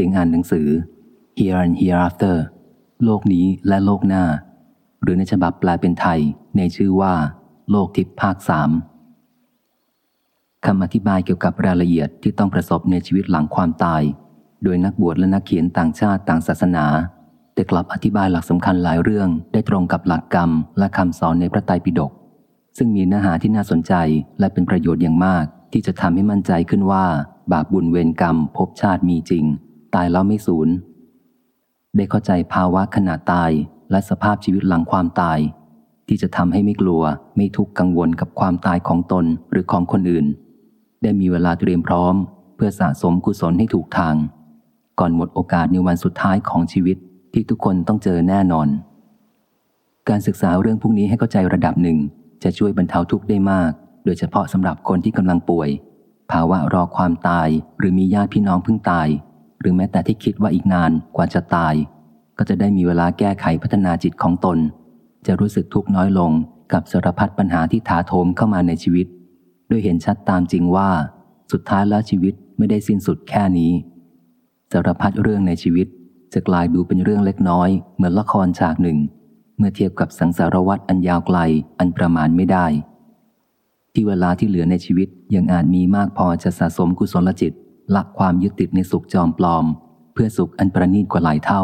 สียงอ่านหนังสือ Here and Hereafter โลกนี้และโลกหน้า หรือในฉบับแปลเป็นไทยในชื่อว่า โลกทิพย์ภาคสามคำอธิบายเกี่ยวกับรายละเอียดที่ต้องประสบในชีวิตหลังความตาย โดยนักบวชและนักเขียนต่างชาติต่างศาสนา แต่กลับอธิบายหลักสำคัญหลายเรื่องได้ตรงกับหลักกรรมและคำสอนในพระไตรปิฎกซึ่งมีเนื้อหาที่น่าสนใจและเป็นประโยชน์อย่างมาก ที่จะทำให้มั่นใจขึ้นว่า บาปบุญเวรกรรมภพชาติมีจริง ตายแล้วไม่สูญ ได้เข้าใจภาวะขณะตายและสภาพชีวิตหลังความตาย ที่จะทำให้ไม่กลัวไม่ทุกข์กังวลกับความตายของตนหรือของคนอื่น ได้มีเวลาเตรียมพร้อม เพื่อสะสมกุศลให้ถูกทาง ก่อนหมดโอกาสในวันสุดท้ายของชีวิตที่ทุกคนต้องเจอแน่นอน การศึกษาเรื่องพวกนี้ให้เข้าใจระดับหนึ่ง จะช่วยบรรเทาทุกข์ได้มาก โดยเฉพาะสำหรับคนที่กำลังป่วย ภาวะรอความตายหรือมีญาติพี่น้องเพิ่งตาย หรือแม้แต่ที่คิดว่าอีกนานกว่าจะตาย ก็จะได้มีเวลาแก้ไขพัฒนาจิตของตน จะรู้สึกทุกข์น้อยลงกับสารพัดปัญหาที่ถาโถมเข้ามาในชีวิต ด้วยเห็นชัดตามจริงว่า สุดท้ายแล้วชีวิตไม่ได้สิ้นสุดแค่นี้สารพัดเรื่องในชีวิต จะกลายดูเป็นเรื่องเล็กน้อย เหมือนละครฉากหนึ่ง เมื่อเทียบกับสังสารวัตรอันยาวไกลอันประมาณไม่ได้ ที่เวลาที่เหลือในชีวิตยังอาจมีมากพอจะสะสมกุศลจิต ละความยึดติดในสุขจอมปลอม เพื่อสุขอันประณีตกว่าหลายเท่า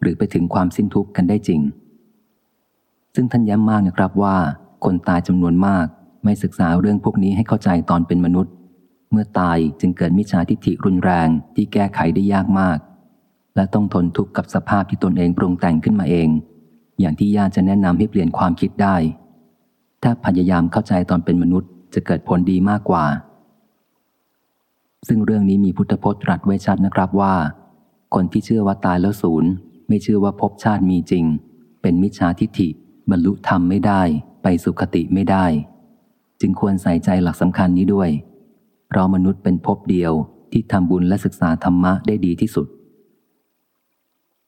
หรือไปถึงความสิ้นทุกข์กันได้จริง ซึ่งท่านย้ำมากนะครับว่า คนตายจำนวนมากไม่ศึกษาเรื่องพวกนี้ให้เข้าใจตอนเป็นมนุษย์ เมื่อตายจึงเกิดมิจฉาทิฏฐิรุนแรงที่แก้ไขได้ยากมาก และต้องทนทุกข์กับสภาพที่ตนเองปรุงแต่งขึ้นมาเอง อย่างที่ญาติจะแนะนำให้เปลี่ยนความคิดได้ ถ้าพยายามเข้าใจตอนเป็นมนุษย์จะเกิดผลดีมากกว่า ซึ่งเรื่องนี้มีพุทธพจน์ตรัสไว้ชัดนะครับว่า คนที่เชื่อว่าตายแล้วศูนย์ ไม่เชื่อว่าภพชาติมีจริง เป็นมิจฉาทิฏฐิ บรรลุธรรมไม่ได้ ไปสุคติไม่ได้ จึงควรใส่ใจหลักสำคัญนี้ด้วย เพราะมนุษย์เป็นภพเดียวที่ทำบุญและศึกษาธรรมะได้ดีที่สุด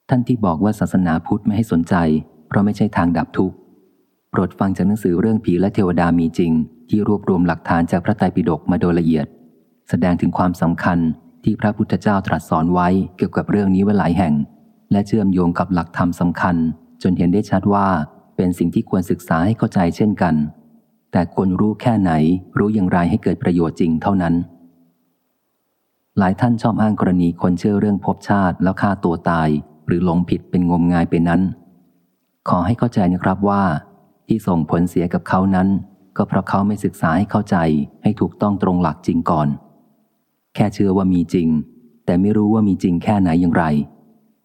ท่านที่บอกว่าศาสนาพุทธไม่ให้สนใจ เพราะไม่ใช่ทางดับทุกข์โปรดฟังจากหนังสือเรื่องผีและเทวดามีจริง ที่รวบรวมหลักฐานจากพระไตรปิฎกมาโดยละเอียด แสดงถึงความสำคัญที่พระพุทธเจ้าตรัสสอนไว้เกี่ยวกับเรื่องนี้ไว้หลายแห่ง และเชื่อมโยงกับหลักธรรมสำคัญ จนเห็นได้ชัดว่าเป็นสิ่งที่ควรศึกษาให้เข้าใจเช่นกัน แต่ควรรู้แค่ไหนรู้อย่างไรให้เกิดประโยชน์จริงเท่านั้น หลายท่านชอบอ้างกรณีคนเชื่อเรื่องภพชาติแล้วฆ่าตัวตาย หรือหลงผิดเป็นงมงายไปนั้น ขอให้เข้าใจนะครับว่า ที่ส่งผลเสียกับเขานั้น ก็เพราะเขาไม่ศึกษาให้เข้าใจให้ถูกต้องตรงหลักจริงก่อน ค่เชื่อว่ามีจริง แต่ไม่รู้ว่ามีจริงแค่ไหนอย่างไร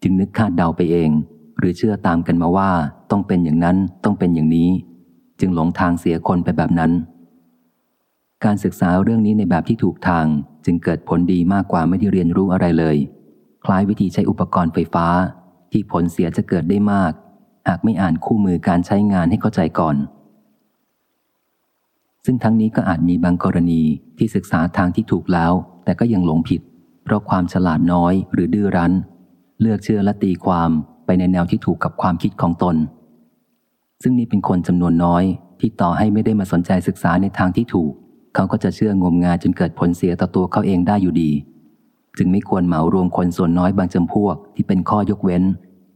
จึงนึกคาดเดาไปเอง หรือเชื่อตามกันมาว่าต้องเป็นอย่างนั้นต้องเป็นอย่างนี้ จึงหลงทางเสียคนไปแบบนั้น การศึกษาเรื่องนี้ในแบบที่ถูกทางจึงเกิดผลดีมากกว่าไม่ได้เรียนรู้อะไรเลย คล้ายวิธีใช้อุปกรณ์ไฟฟ้า ที่ผลเสียจะเกิดได้มาก หากไม่อ่านคู่มือการใช้งานให้เข้าใจก่อนซึ่งทั้งนี้ก็อาจมีบางกรณีที่ศึกษาทางที่ถูกแล้ว แต่ก็ยังหลงผิด เพราะความฉลาดน้อยหรือดื้อรั้น เลือกเชื่อและตีความไปในแนวที่ถูกกับความคิดของตน ซึ่งนี่เป็นคนจำนวนน้อย ที่ต่อให้ไม่ได้มาสนใจศึกษาในทางที่ถูก เขาก็จะเชื่องมงายจนเกิดผลเสียต่อตัวเขาเองได้อยู่ดี จึงไม่ควรเหมารวมคนส่วนน้อยบางจำพวกที่เป็นข้อยกเว้น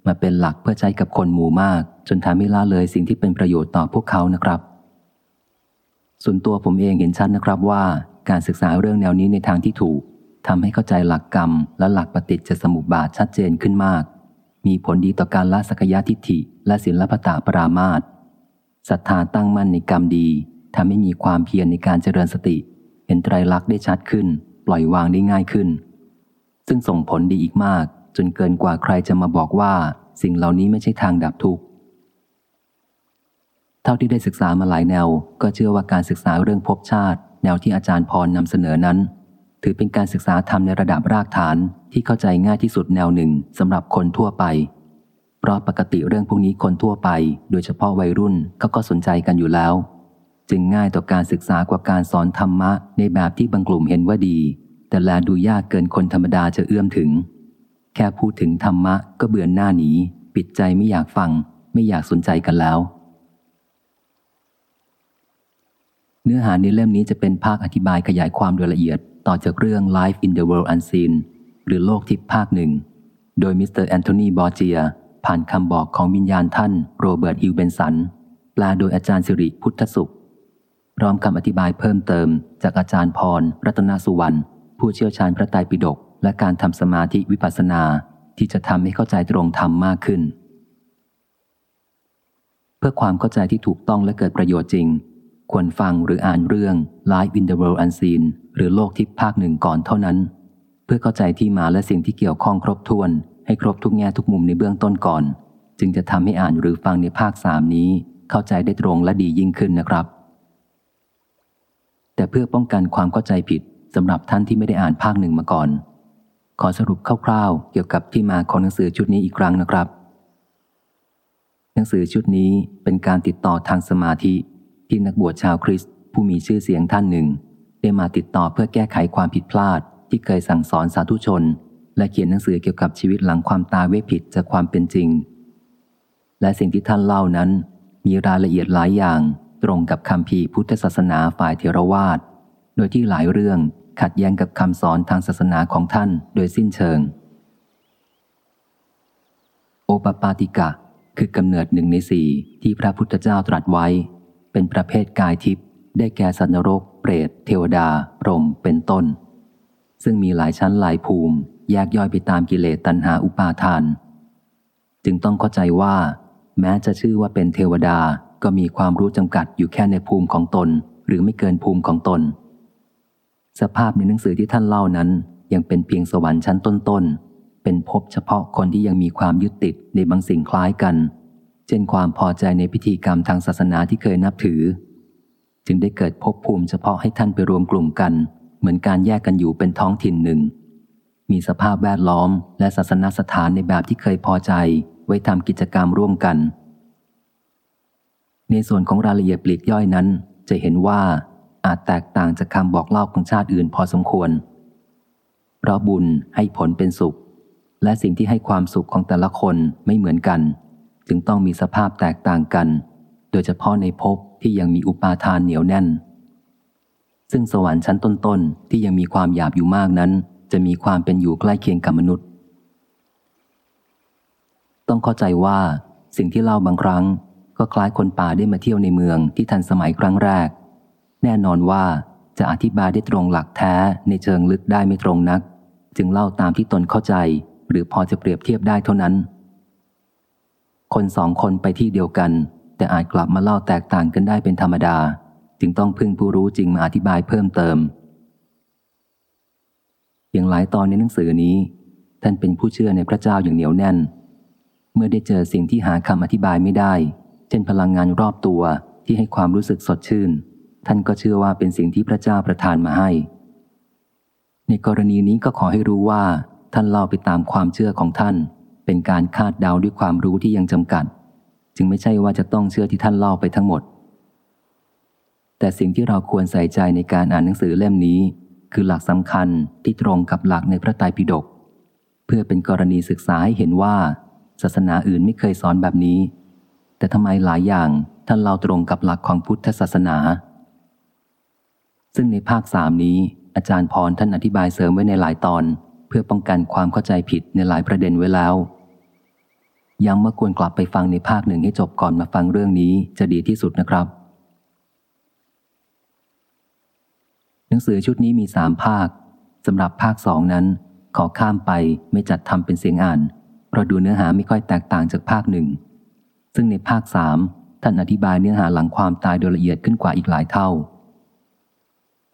มาเป็นหลักเพื่อใช้กับคนหมู่มาก จนทำให้ละเลยสิ่งที่เป็นประโยชน์ต่อพวกเขานะครับส่วนตัวผมเองเห็นชัดนะครับว่า การศึกษาเรื่องแนวนี้ในทางที่ถูกทำให้เข้าใจหลักกรรม และหลักปฏิจจสมุปบาทชัดเจนขึ้นมาก มีผลดีต่อการละสักยะทิฏฐิ และศิลปตาปรามาตศรัทธาตั้งมั่นในกรรมดีทำให้มีความเพียรในการเจริญสติ เห็นไตรลักษณ์ได้ชัดขึ้น ปล่อยวางได้ง่ายขึ้น ซึ่งส่งผลดีอีกมาก จนเกินกว่าใครจะมาบอกว่า สิ่งเหล่านี้ไม่ใช่ทางดับทุกข์เท่าที่ได้ศึกษามาหลายแนว ก็เชื่อว่าการศึกษาเรื่องภพชาติ แนวที่อาจารย์พรนำเสนอนั้น ถือเป็นการศึกษาธรรมในระดับรากฐานที่เข้าใจง่ายที่สุดแนวหนึ่งสำหรับคนทั่วไป เพราะปกติเรื่องพวกนี้คนทั่วไป โดยเฉพาะวัยรุ่นเขาก็สนใจกันอยู่แล้ว จึงง่ายต่อการศึกษากว่าการสอนธรรมะในแบบที่บางกลุ่มเห็นว่าดี แต่แลดูยากเกินคนธรรมดาจะเอื้อมถึง แค่พูดถึงธรรมะก็เบื่อหน้าหนีปิดใจไม่อยากฟัง ไม่อยากสนใจกันแล้ว เนื้อหาในเล่มนี้จะเป็นภาคอธิบายขยายความโดยละเอียดต่อจากเรื่อง Life in the World Unseen หรือโลกทิพย์ภาคหนึ่ง โดยมิสเตอร์แอนโทนีบอร์เจียผ่านคำบอกของวิญญาณท่านโรเบิร์ตฮิวเบนสันแปลโดยอาจารย์สิริพุทธสุข พร้อมคำอธิบายเพิ่มเติม จากอาจารย์พร รัตนสุวรรณผู้เชี่ยวชาญพระไตรปิฎกและการทำสมาธิวิปัสสนา ที่จะทำให้เข้าใจตรงธรรมมากขึ้น เพื่อความเข้าใจที่ถูกต้องและเกิดประโยชน์จริง ควรฟังหรืออ่านเรื่อง Life in the World Unseen หรือโลกทิพย์ภาคหนึ่งก่อนเท่านั้น เพื่อเข้าใจที่มาและสิ่งที่เกี่ยวข้องครบถ้วน ให้ครบทุกแง่ทุกมุมในเบื้องต้นก่อน จึงจะทำให้อ่านหรือฟังในภาคสามนี้ เข้าใจได้ตรงและดียิ่งขึ้นนะครับ แต่เพื่อป้องกันความเข้าใจผิดสำหรับท่านที่ไม่ได้อ่านภาคหนึ่งมาก่อน ขอสรุปคร่าวๆ เกี่ยวกับที่มาของหนังสือชุดนี้อีกครั้งนะครับ หนังสือชุดนี้เป็นการติดต่อทางสมาธิ ที่นักบวชชาวคริสต์ผู้มีชื่อเสียงท่านหนึ่ง ได้มาติดต่อเพื่อแก้ไขความผิดพลาด ที่เคยสั่งสอนสาธุชน และเขียนหนังสือเกี่ยวกับชีวิตหลังความตายเวผิดจากความเป็นจริง และสิ่งที่ท่านเล่านั้น มีรายละเอียดหลายอย่าง ตรงกับคำพีพุทธศาสนาฝ่ายเทรวาสโดยที่หลายเรื่องขัดแย้งกับคำสอนทางศาสนาของท่านโดยสิ้นเชิง โอปปาติกะคือกำเนิดหนึ่งในสี่ที่พระพุทธเจ้าตรัสไว้ เป็นประเภทกายทิพย์ได้แก่สัตว์นรก เปรต เทวดาพรหมเป็นต้น ซึ่งมีหลายชั้นหลายภูมิ แยกย่อยไปตามกิเลสตัณหาอุปาทาน จึงต้องเข้าใจว่า แม้จะชื่อว่าเป็นเทวดาก็มีความรู้จำกัดอยู่แค่ในภูมิของตน หรือไม่เกินภูมิของตน สภาพในหนังสือที่ท่านเล่านั้น ยังเป็นเพียงสวรรค์ชั้นต้นๆเป็นพบเฉพาะคนที่ยังมีความยึดติดในบางสิ่งคล้ายกัน เช่นความพอใจในพิธีกรรมทางศาสนาที่เคยนับถือ จึงได้เกิดภพภูมิเฉพาะให้ท่านไปรวมกลุ่มกัน เหมือนการแยกกันอยู่เป็นท้องถิ่นหนึ่ง มีสภาพแวดล้อมและศาสนสถานในแบบที่เคยพอใจไว้ทำกิจกรรมร่วมกัน ในส่วนของรายละเอียดปลีกย่อยนั้น จะเห็นว่าอาจแตกต่างจากคำบอกเล่าของชาติอื่นพอสมควร เพราะบุญให้ผลเป็นสุข และสิ่งที่ให้ความสุขของแต่ละคนไม่เหมือนกัน จึงต้องมีสภาพแตกต่างกัน โดยเฉพาะในภพที่ยังมีอุปาทานเหนียวแน่น ซึ่งสวรรค์ชั้นต้นๆ ที่ยังมีความหยาบอยู่มากนั้น จะมีความเป็นอยู่ใกล้เคียงกับมนุษย์ ต้องเข้าใจว่าสิ่งที่เล่าบางครั้ง ก็คล้ายคนป่าได้มาเที่ยวในเมืองที่ทันสมัยครั้งแรก แน่นอนว่าจะอธิบายได้ตรงหลักแท้ในเชิงลึกได้ไม่ตรงนัก จึงเล่าตามที่ตนเข้าใจ หรือพอจะเปรียบเทียบได้เท่านั้น คนสองคนไปที่เดียวกัน แต่อาจกลับมาเล่าแตกต่างกันได้เป็นธรรมดา จึงต้องพึ่งผู้รู้จริงมาอธิบายเพิ่มเติม อย่างหลายตอนในหนังสือนี้ ท่านเป็นผู้เชื่อในพระเจ้าอย่างเหนียวแน่น เมื่อได้เจอสิ่งที่หาคำอธิบายไม่ได้ เช่นพลังงานรอบตัวที่ให้ความรู้สึกสดชื่น ท่านก็เชื่อว่าเป็นสิ่งที่พระเจ้าประทานมาให้ ในกรณีนี้ก็ขอให้รู้ว่าท่านเล่าไปตามความเชื่อของท่าน เป็นการคาดเดาด้วยความรู้ที่ยังจำกัด จึงไม่ใช่ว่าจะต้องเชื่อที่ท่านเล่าไปทั้งหมด แต่สิ่งที่เราควรใส่ใจในการอ่านหนังสือเล่มนี้ คือหลักสำคัญที่ตรงกับหลักในพระไตรปิฎกเพื่อเป็นกรณีศึกษาให้เห็นว่า ศาสนาอื่นไม่เคยสอนแบบนี้ แต่ทำไมหลายอย่างท่านเล่าตรงกับหลักของพุทธศาสนา ซึ่งในภาคสามนี้ อาจารย์พรท่านอธิบายเสริมไว้ในหลายตอน เพื่อป้องกันความเข้าใจผิดในหลายประเด็นไว้แล้ว ยังเมื่อควรกลับไปฟังในภาคหนึ่งให้จบก่อนมาฟังเรื่องนี้จะดีที่สุดนะครับ หนังสือชุดนี้มีสามภาคสำหรับภาคสองนั้น ขอข้ามไปไม่จัดทำเป็นเสียงอ่าน เพราะดูเนื้อหาไม่ค่อยแตกต่างจากภาคหนึ่งซึ่งในภาคสามท่านอธิบายเนื้อหาหลังความตายโดยละเอียดขึ้นกว่าอีกหลายเท่า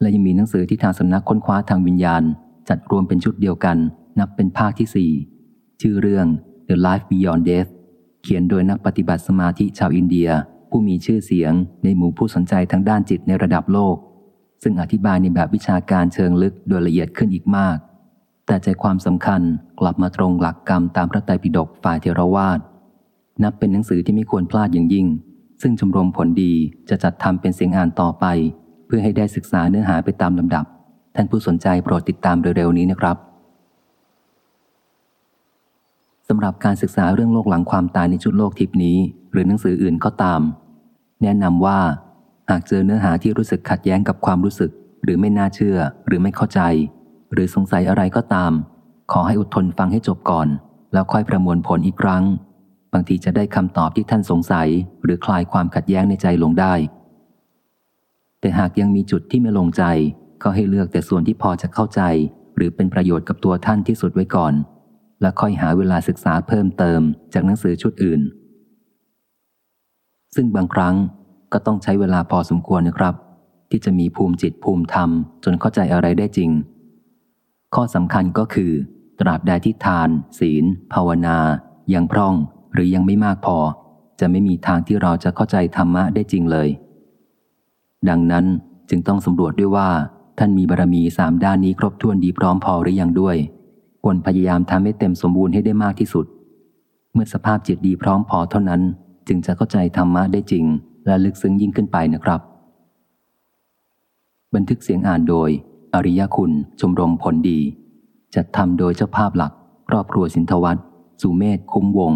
และยังมีหนังสือที่ทางสำนักค้นคว้าทางวิญญาณ จัดรวมเป็นชุดเดียวกัน นับเป็นภาคที่สี่ชื่อเรื่อง The Life Beyond Death เขียนโดยนักปฏิบัติสมาธิชาวอินเดีย ผู้มีชื่อเสียงในหมู่ผู้สนใจทางด้านจิตในระดับโลก ซึ่งอธิบายในแบบวิชาการเชิงลึกโดยละเอียดขึ้นอีกมาก แต่ใจความสำคัญกลับมาตรงหลักกรรมตามพระไตรปิฎกฝ่ายเทรวาสนับเป็นหนังสือที่ไม่ควรพลาดอย่างยิ่ง ซึ่งชมรมผลดีจะจัดทำเป็นเสียงอ่านต่อไป เพื่อให้ได้ศึกษาเนื้อหาไปตามลำดับ ท่านผู้สนใจโปรดติดตามเร็วๆนี้นะครับ สำหรับการศึกษาเรื่องโลกหลังความตายในชุดโลกทิพนี้ หรือหนังสืออื่นก็ตาม แนะนำว่า หากเจอเนื้อหาที่รู้สึกขัดแย้งกับความรู้สึก หรือไม่น่าเชื่อ หรือไม่เข้าใจ หรือสงสัยอะไรก็ตาม ขอให้อดทนฟังให้จบก่อน แล้วค่อยประมวลผลอีกครั้ง บางทีจะได้คำตอบที่ท่านสงสัย หรือคลายความขัดแย้งในใจลงได้ แต่หากยังมีจุดที่ไม่ลงใจ ก็ให้เลือกแต่ส่วนที่พอจะเข้าใจ หรือเป็นประโยชน์กับตัวท่านที่สุดไว้ก่อน แล้วค่อยหาเวลาศึกษาเพิ่มเติมจากหนังสือชุดอื่น ซึ่งบางครั้งก็ต้องใช้เวลาพอสมควรนะครับ ที่จะมีภูมิจิตภูมิธรรม จนเข้าใจอะไรได้จริง ข้อสำคัญก็คือ ตราบใดที่ทาน ศีล ภาวนา ยังพร่องหรือยังไม่มากพอ จะไม่มีทางที่เราจะเข้าใจธรรมะได้จริงเลย ดังนั้นจึงต้องสำรวจด้วยว่า ท่านมีบารรมีสามด้านนี้ครบถ้วนดีพร้อมพอหรือยังด้วย ควรพยายามทำให้เต็มสมบูรณ์ให้ได้มากที่สุด เมื่อสภาพจิตดีพร้อมพอเท่านั้น จึงจะเข้าใจธรรมะได้จริง และลึกซึ้งยิ่งขึ้นไปนะครับ บันทึกเสียงอ่านโดย อริยคุณ ชมรมผลดี จัดทำโดยเจ้าภาพหลัก ครอบครัวสินทวัตสุเมธคุ้มวง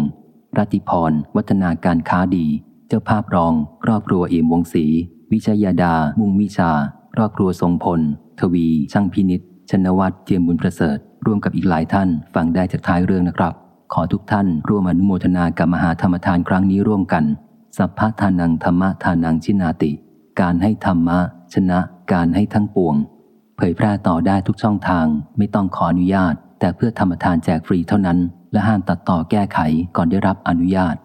รัติพร วัฒนาการค้าดี เจ้าภาพรอง ครอบครัวเอี่ยมวงศรีวิชยาดา มุ่งวิชา ครอบครัวทรงพล ทวี ช่างพินิษชนวัตรเจียมบุญประเสริฐ ร่วมกับอีกหลายท่านฟังได้จากท้ายเรื่องนะครับ ขอทุกท่านร่วมอนุโมทนากับมหาธรรมทานครั้งนี้ร่วมกัน สัพพทานังธรรมทานังชินาติ การให้ธรรมะ ชนะการให้ทั้งปวง เผยแพร่ต่อได้ทุกช่องทาง ไม่ต้องขออนุญาต แต่เพื่อธรรมทานแจกฟรีเท่านั้น และห้ามตัดต่อแก้ไขก่อนได้รับอนุญาต